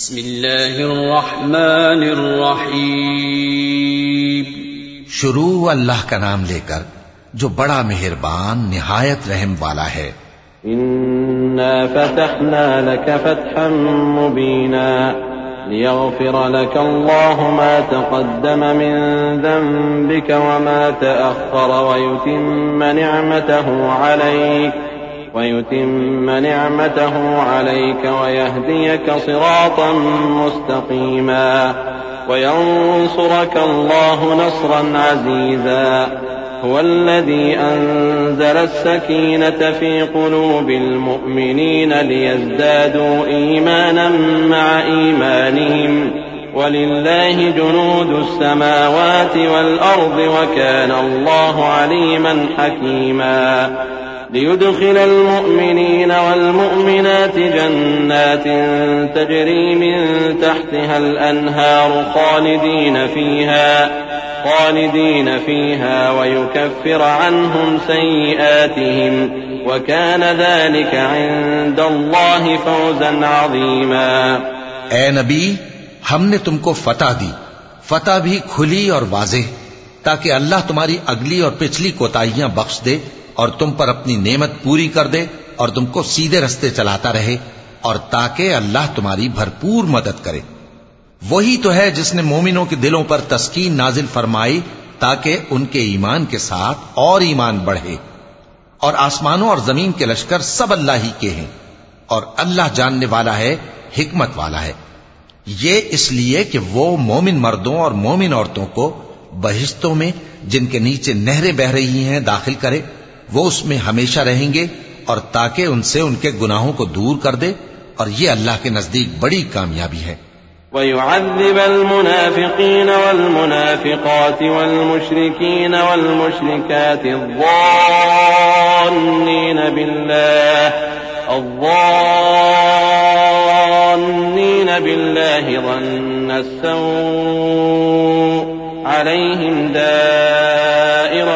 بسم الله الرحمن الرحيم. شروع اللہ کا نام لے کر جو بڑا مہربان نہایت رحم والا ہے۔ إنا فتحنا لك فتحا مبينا ليغفر لك الله ما تقدم من ذنبك وما تأخر ويتم نعمته عليك ويتم نعمته عليك ويهديك صراطا مستقيما وينصرك الله نصرا عزيزا هو الذي أنزل السكينة في قلوب المؤمنين ليزدادوا إيمانا مع إيمانهم ولله جنود السماوات والأرض وكان الله عليما حكيما ليدخل المؤمنين والمؤمنات جنات تجري من تحتها الأنهار خالدين فيها خالدين فيها ويكفر عنهم سيئاتهم وكان ذلك عند الله فوزا عظيما. اے نبی ہم نے تم کو فتح دی فتح بھی کھلی اور واضح تاکہ اللہ تمہاری اگلی اور پچھلی کوتاہیاں بخش دے اور تم پر اپنی نعمت پوری کر دے اور تم کو سیدھے رستے چلاتا رہے اور تاکہ اللہ تمہاری بھرپور مدد کرے۔ وہی تو ہے جس نے مومنوں کے دلوں پر تسکین نازل فرمائی تاکہ ان کے ایمان کے ساتھ اور ایمان بڑھے۔ اور آسمانوں اور زمین کے لشکر سب اللہ ہی کے ہیں اور اللہ جاننے والا ہے، حکمت والا ہے۔ یہ اس لیے کہ وہ مومن مردوں اور مومن عورتوں کو بہشتوں میں، جن کے نیچے نہریں بہ رہی ہیں، داخل کرے۔ وہ اس میں ہمیشہ رہیں گے اور تاکہ ان سے ان کے گناہوں کو دور کر دے اور یہ اللہ کے نزدیک بڑی کامیابی ہے۔ ويعذب المنافقين والمنافقات والمشركين والمشركات الظانين بالله الظانين بالله ظن السوء عليهم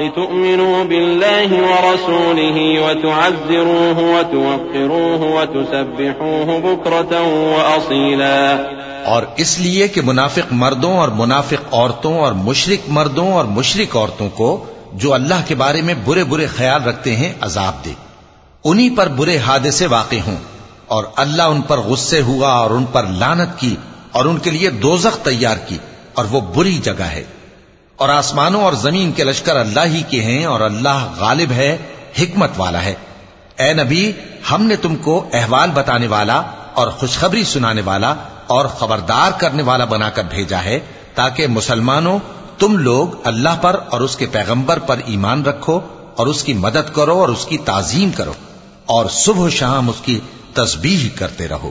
لتؤمنوا بالله ورسوله وتعزروه وتوقروه وتسبحوه بكرة وأصيلا. اور اس لیے کہ منافق مردوں اور منافق عورتوں اور مشرک مردوں اور مشرک عورتوں کو جو اللہ کے بارے میں برے برے خیال رکھتے ہیں، عذاب دے۔ انہی پر برے حادثے واقع ہوں اور اللہ ان پر غصے ہوا اور ان پر لانت کی اور ان کے لیے دوزخ تیار کی اور وہ بری جگہ ہے۔ اور آسمانوں اور زمین کے لشکر اللہ ہی کے ہیں اور اللہ غالب ہے، حکمت والا ہے۔ اے نبی، ہم نے تم کو احوال بتانے والا اور خوشخبری سنانے والا اور خبردار کرنے والا بنا کر بھیجا ہے تاکہ مسلمانوں، تم لوگ اللہ پر اور اس کے پیغمبر پر ایمان رکھو اور اس کی مدد کرو اور اس کی تعظیم کرو اور صبح و شام اس کی تسبیح کرتے رہو۔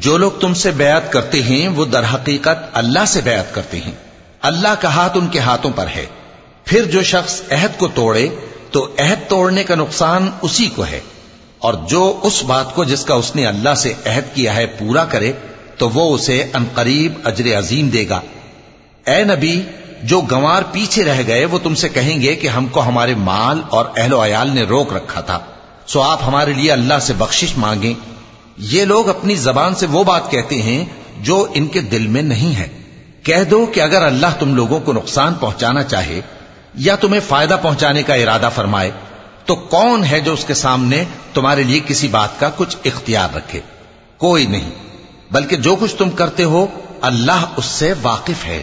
جو لوگ تم سے بیعت کرتے ہیں، وہ در حقیقت اللہ سے بیعت کرتے ہیں۔ اللہ کا ہاتھ ان کے ہاتھوں پر ہے۔ پھر جو شخص عہد کو توڑے، تو عہد توڑنے کا نقصان اسی کو ہے۔ اور جو اس بات کو جس کا اس نے اللہ سے عہد کیا ہے پورا کرے، تو وہ اسے انقریب اجر عظیم دے گا۔ اے نبی، جو گوار پیچھے رہ گئے، وہ تم سے کہیں گے کہ ہم کو ہمارے مال اور اہل و عیال نے روک رکھا تھا۔ سو آپ ہمارے لیے اللہ سے بخشش مانگیں۔ یہ لوگ اپنی زبان سے وہ بات کہتے ہیں جو ان کے دل میں نہیں ہے۔ کہہ دو کہ اگر اللہ تم لوگوں کو نقصان پہنچانا چاہے یا تمہیں فائدہ پہنچانے کا ارادہ فرمائے، تو کون ہے جو اس کے سامنے تمہارے لیے کسی بات کا کچھ اختیار رکھے؟ کوئی نہیں، بلکہ جو کچھ تم کرتے ہو، اللہ اس سے واقف ہے۔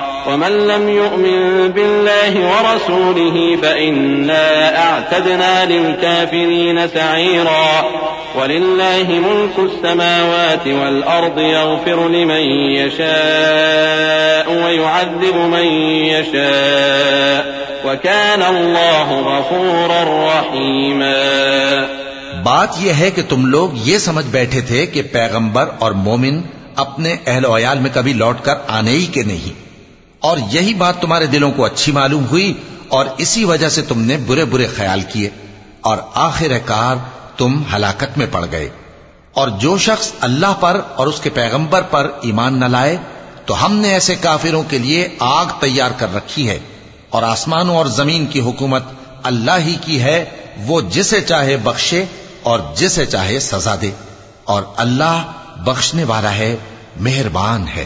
ومن لم يؤمن بالله ورسوله فإنا أعتدنا للكافرين سعيرا. ولله ملك السماوات والأرض يغفر لمن يشاء ويعذب من يشاء. وكان الله غفورا رحيما. بات یہ ہے کہ تم لوگ یہ سمجھ بیٹھے تھے کہ پیغمبر اور مومن اپنے اہل و عیال میں کبھی لوٹ کر آنے ہی کے نہیں۔ اور یہی بات تمہارے دلوں کو اچھی معلوم ہوئی اور اسی وجہ سے تم نے برے برے خیال کیے اور آخر کار تم ہلاکت میں پڑ گئے۔ اور جو شخص اللہ پر اور اس کے پیغمبر پر ایمان نہ لائے تو ہم نے ایسے کافروں کے لیے آگ تیار کر رکھی ہے اور آسمانوں اور زمین کی حکومت اللہ ہی کی ہے، وہ جسے چاہے بخشے اور جسے چاہے سزا دے۔ اور اللہ بخشنے والا ہے، مہربان ہے۔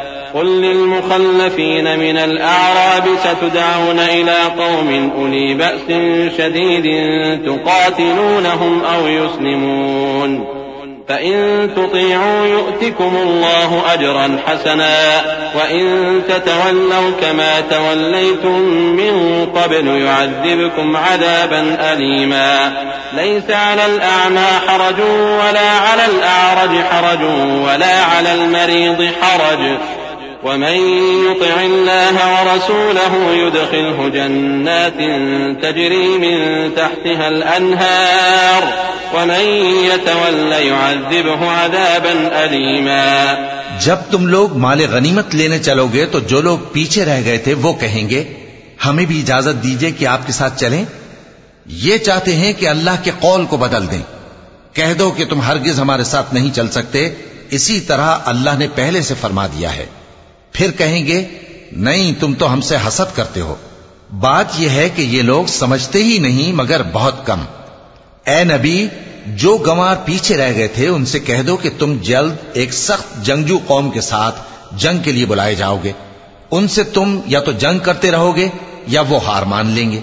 قل للمخلفين من الأعراب ستدعون إلى قوم أولي بأس شديد تقاتلونهم أو يسلمون. فإن تطيعوا يؤتكم الله أجرا حسنا وإن تتولوا كما توليتم من قبل يعذبكم عذابا أليما. ليس على الأعمى حرج ولا على الأعرج حرج ولا على المريض حرج. ومن يطع الله ورسوله يدخله جنات تجري من تحتها الأنهار ومن يتول يعذبه عذابا أليما جب تم لوگ مال غنیمت لینے چلو گے تو جو لوگ پیچھے رہ گئے تھے وہ کہیں گے، ہمیں بھی اجازت دیجیے کہ آپ کے ساتھ چلیں۔ یہ چاہتے ہیں کہ اللہ کے قول کو بدل دیں۔ کہہ دو کہ تم ہرگز ہمارے ساتھ نہیں چل سکتے۔ اسی طرح اللہ نے پہلے سے فرما دیا ہے۔ پھر کہیں گے، نہیں، تم تو ہم سے حسد کرتے ہو۔ بات یہ ہے کہ یہ لوگ سمجھتے ہی نہیں مگر بہت کم۔ اے نبی، جو گوار پیچھے رہ گئے تھے، ان سے کہہ دو کہ تم جلد ایک سخت جنگجو قوم کے ساتھ جنگ کے لیے بلائے جاؤ گے۔ ان سے تم یا تو جنگ کرتے رہو گے یا وہ ہار مان لیں گے۔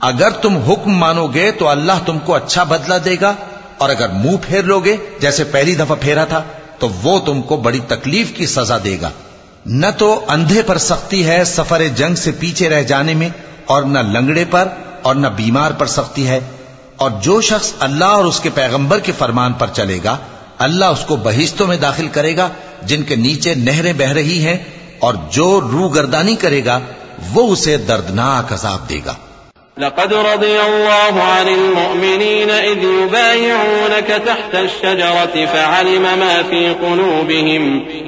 اگر تم حکم مانو گے تو اللہ تم کو اچھا بدلہ دے گا۔ اور اگر منہ پھیر لو گے، جیسے پہلی دفعہ پھیرا تھا، تو وہ تم کو بڑی تکلیف کی سزا دے گا۔ نہ تو اندھے پر سختی ہے سفر جنگ سے پیچھے رہ جانے میں اور نہ لنگڑے پر اور نہ بیمار پر سختی ہے اور جو شخص اللہ اور اس کے پیغمبر کے فرمان پر چلے گا، اللہ اس کو بہشتوں میں داخل کرے گا، جن کے نیچے نہریں بہ رہی ہیں اور جو رو گردانی کرے گا، وہ اسے دردناک عذاب دے گا۔ لقد رضي الله عن المؤمنين إذ يبايعونك تحت الشجرة فعلم ما في قلوبهم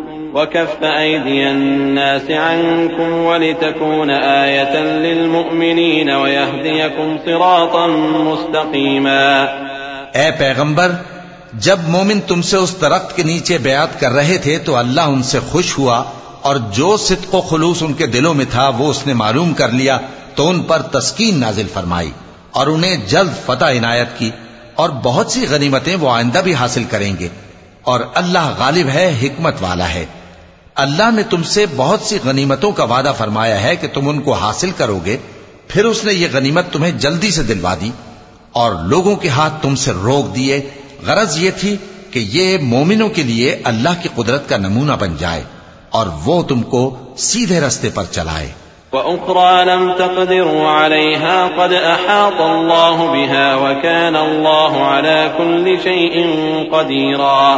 وكف أيدي الناس عنكم ولتكون آية للمؤمنين ويهديكم صراطا مستقيما اے پیغمبر، جب مومن تم سے اس درخت کے نیچے بیعت کر رہے تھے تو اللہ ان سے خوش ہوا اور جو صدق و خلوص ان کے دلوں میں تھا وہ اس نے معلوم کر لیا تو ان پر تسکین نازل فرمائی اور انہیں جلد فتح عنایت کی اور بہت سی غنیمتیں وہ آئندہ بھی حاصل کریں گے اور اللہ غالب ہے، حکمت والا ہے۔ اللہ نے تم سے بہت سی غنیمتوں کا وعدہ فرمایا ہے کہ تم ان کو حاصل کرو گے۔ پھر اس نے یہ غنیمت تمہیں جلدی سے دلوا دی اور لوگوں کے ہاتھ تم سے روک دیے۔ غرض یہ تھی کہ یہ مومنوں کے لیے اللہ کی قدرت کا نمونہ بن جائے اور وہ تم کو سیدھے رستے پر چلائے۔ وأخرى لم تقدروا عليها قد أحاط الله بها وكان الله على كل شيء قديرا۔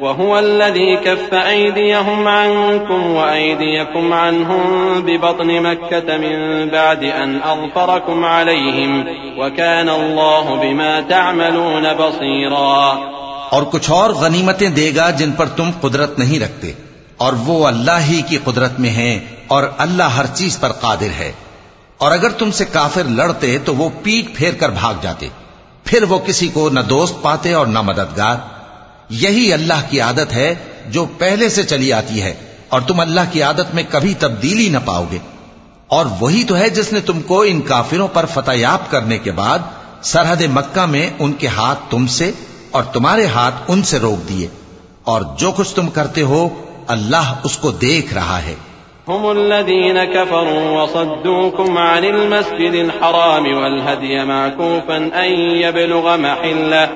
وهو الذي كف أيديهم عنكم وأيديكم عنهم ببطن مكة من بعد أن أظفركم عليهم وكان الله بما تعملون بصيرا. اور کچھ اور غنیمتیں دے گا جن پر تم قدرت نہیں رکھتے، اور وہ اللہ ہی کی قدرت میں ہیں اور اللہ ہر چیز پر قادر ہے۔ اور اگر تم سے کافر لڑتے تو وہ پیٹ پھیر کر بھاگ جاتے، پھر وہ کسی کو نہ دوست پاتے اور نہ مددگار۔ یہی اللہ کی عادت ہے جو پہلے سے چلی آتی ہے اور تم اللہ کی عادت میں کبھی تبدیلی نہ پاؤ گے۔ اور وہی تو ہے جس نے تم کو ان کافروں پر فتح یاب کرنے کے بعد سرحد مکہ میں ان کے ہاتھ تم سے اور تمہارے ہاتھ ان سے روک دیے۔ اور جو کچھ تم کرتے ہو، اللہ اس کو دیکھ رہا ہے۔ هم الذين كفروا وصدوكم عن المسجد الحرام والهدي معكوفا أن يبلغ محلة.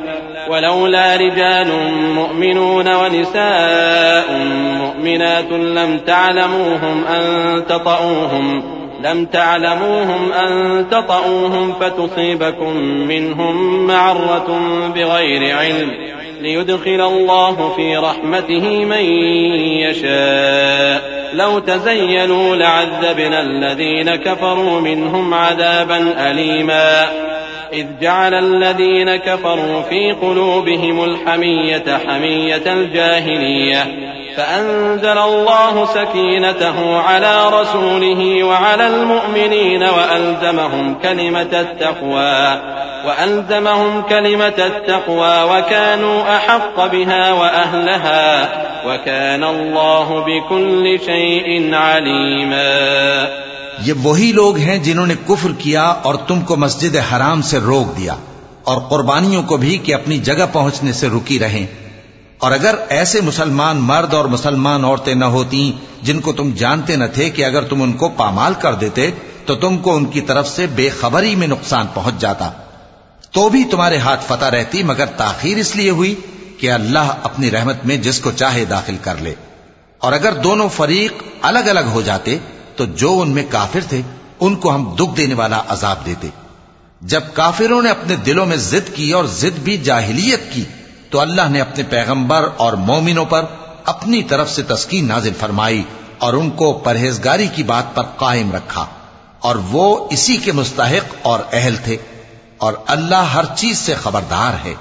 ولولا رجال مؤمنون ونساء مؤمنات لم تعلموهم أن تطؤوهم لم تعلموهم أن تطؤوهم فتصيبكم منهم معرة بغير علم. ليدخل الله في رحمته من يشاء. لو تزينوا لعذبنا الذين كفروا منهم عذابا أليما. إذ جعل الذين كفروا في قلوبهم الحمية حمية الجاهلية فأنزل الله سكينته على رسوله وعلى المؤمنين وألزمهم كلمة التقوى وألزمهم كلمة التقوى وكانوا أحق بها وأهلها. وكان الله بكل شيء عليما یہ وہی لوگ ہیں جنہوں نے کفر کیا اور تم کو مسجد حرام سے روک دیا اور قربانیوں کو بھی کہ اپنی جگہ پہنچنے سے رکی رہیں۔ اور اگر ایسے مسلمان مرد اور مسلمان عورتیں نہ ہوتی جن کو تم جانتے نہ تھے کہ اگر تم ان کو پامال کر دیتے تو تم کو ان کی طرف سے بے خبری میں نقصان پہنچ جاتا۔ تو بھی تمہارے ہاتھ فتح رہتی مگر تاخیر اس لیے ہوئی کہ اللہ اپنی رحمت میں جس کو چاہے داخل کر لے۔ اور اگر دونوں فریق الگ الگ ہو جاتے، تو جو ان میں کافر تھے، ان کو ہم دکھ دینے والا عذاب دیتے۔ جب کافروں نے اپنے دلوں میں ضد کی اور ضد بھی جاہلیت کی، تو اللہ نے اپنے پیغمبر اور مومنوں پر اپنی طرف سے تسکین نازل فرمائی اور ان کو پرہیزگاری کی بات پر قائم رکھا۔ اور وہ اسی کے مستحق اور اہل تھے، اور اللہ ہر چیز سے خبردار ہے۔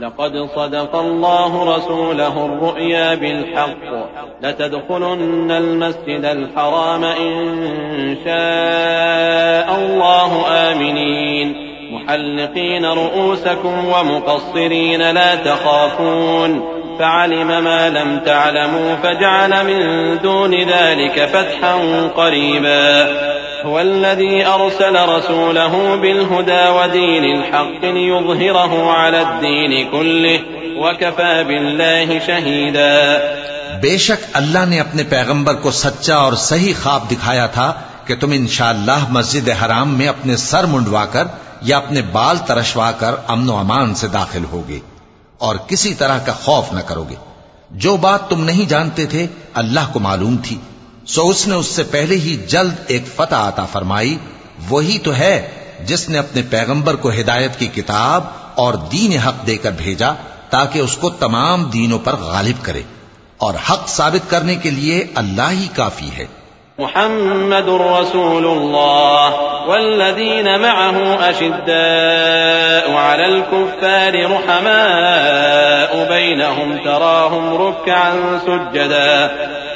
لقد صدق الله رسوله الرؤيا بالحق. لتدخلن المسجد الحرام إن شاء الله آمنين. محلقين رؤوسكم ومقصرين لا تخافون. فعلم ما لم تعلموا فجعل من دون ذلك فتحا قريبا. هو الذي أرسل رسوله بالهدى ودين الحق ليظهره على الدين كله وكفى بالله شهيدا. بے شک اللہ نے اپنے پیغمبر کو سچا اور صحیح خواب دکھایا تھا کہ تم انشاءاللہ مسجد حرام میں اپنے سر منڈوا کر یا اپنے بال ترشوا کر امن و امان سے داخل ہوگے اور کسی طرح کا خوف نہ کرو گے۔ جو بات تم نہیں جانتے تھے، اللہ کو معلوم تھی۔ سو اس نے اس سے پہلے ہی جلد ایک فتح عطا فرمائی۔ وہی تو ہے جس نے اپنے پیغمبر کو ہدایت کی کتاب اور دین حق دے کر بھیجا تاکہ اس کو تمام دینوں پر غالب کرے۔ اور حق ثابت کرنے کے لیے اللہ ہی کافی ہے۔ محمد رسول الله والذين معه أشداء على الكفار رحماء بينهم تراهم ركعا سجدا۔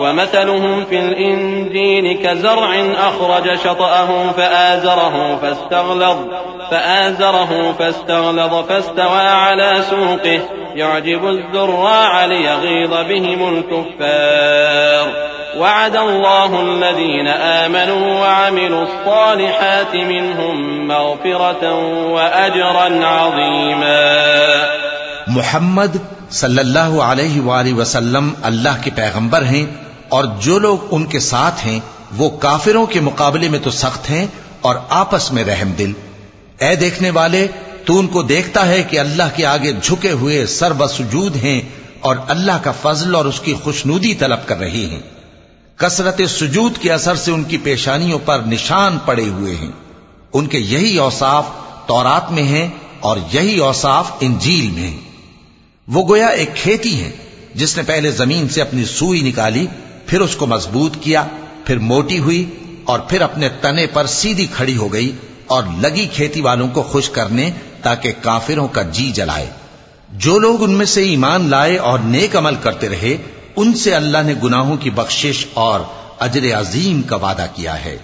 ومثلهم في الإنجيل كزرع أخرج شطأه فآزره فاستغلظ فآزره فاستغلظ فاستوى على سوقه يعجب الزراع ليغيظ بهم الكفار. وعد الله الذين آمنوا وعملوا الصالحات منهم مغفرة وأجرا عظيما. محمد صلی اللہ علیہ وآلہ وسلم اللہ کے پیغمبر ہیں اور جو لوگ ان کے ساتھ ہیں، وہ کافروں کے مقابلے میں تو سخت ہیں اور آپس میں رحم دل۔ اے دیکھنے والے، تو ان کو دیکھتا ہے کہ اللہ کے آگے جھکے ہوئے سر بسجود ہیں اور اللہ کا فضل اور اس کی خوشنودی طلب کر رہی ہیں۔ کثرت سجود کے اثر سے ان کی پیشانیوں پر نشان پڑے ہوئے ہیں۔ ان کے یہی اوصاف تورات میں ہیں اور یہی اوصاف انجیل میں ہیں۔ وہ گویا ایک کھیتی ہے جس نے پہلے زمین سے اپنی سوئی نکالی پھر اس کو مضبوط کیا، پھر موٹی ہوئی اور پھر اپنے تنے پر سیدھی کھڑی ہو گئی اور لگی کھیتی والوں کو خوش کرنے تاکہ کافروں کا جی جلائے۔ جو لوگ ان میں سے ایمان لائے اور نیک عمل کرتے رہے، ان سے اللہ نے گناہوں کی بخشش اور اجر عظیم کا وعدہ کیا ہے۔